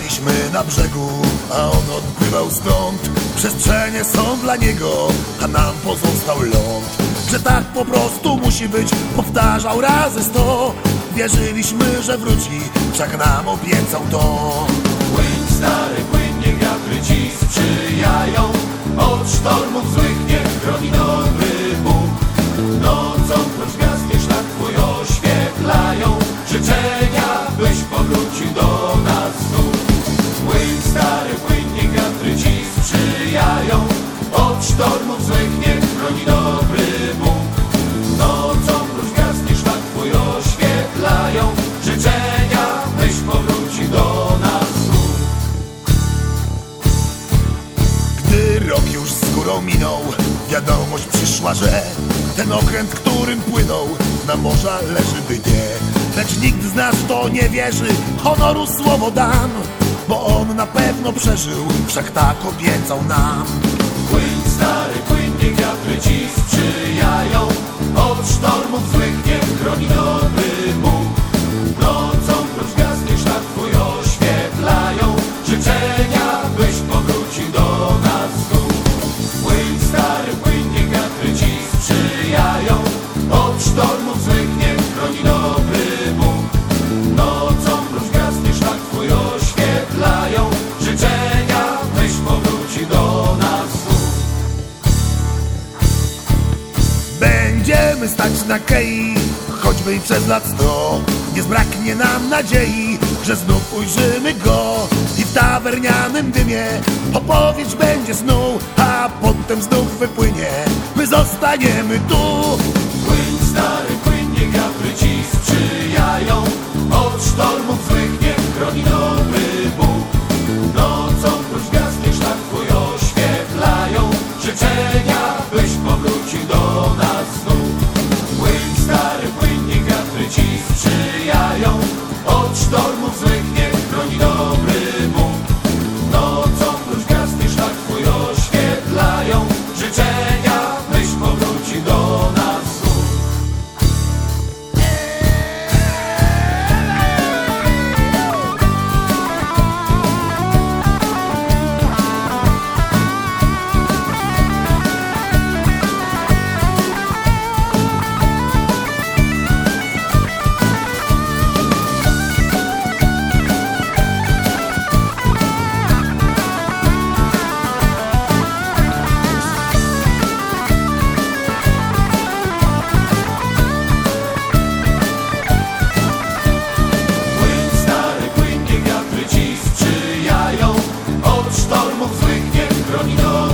Staliśmy na brzegu, a on odpływał stąd. Przestrzenie są dla niego, a nam pozostał ląd. Że tak po prostu musi być, powtarzał razy sto. Wierzyliśmy, że wróci, wszak nam obiecał to. Płyń stary, płyń, niech wiatry ci sprzyjają. Od sztormów złych złych niech chroni dobry Bóg Nocą prócz gwiazd niech szlak twój oświetlają Życzenia, byś powrócił do nas znów Gdy rok już z górą minął, wiadomość przyszła, że ten okręt, którym płynął, na morza leży by nie. Lecz nikt z nas to nie wierzy, honoru słowo dam, bo on na pewno przeżył, wszak tak obiecał nam. Płyń Będziemy stać na kei, choćby i przez lat sto. Nie zbraknie nam nadziei, że znów ujrzymy go i w tawernianym dymie opowieść będzie snu, a potem znów wypłynie. My zostaniemy tu. You.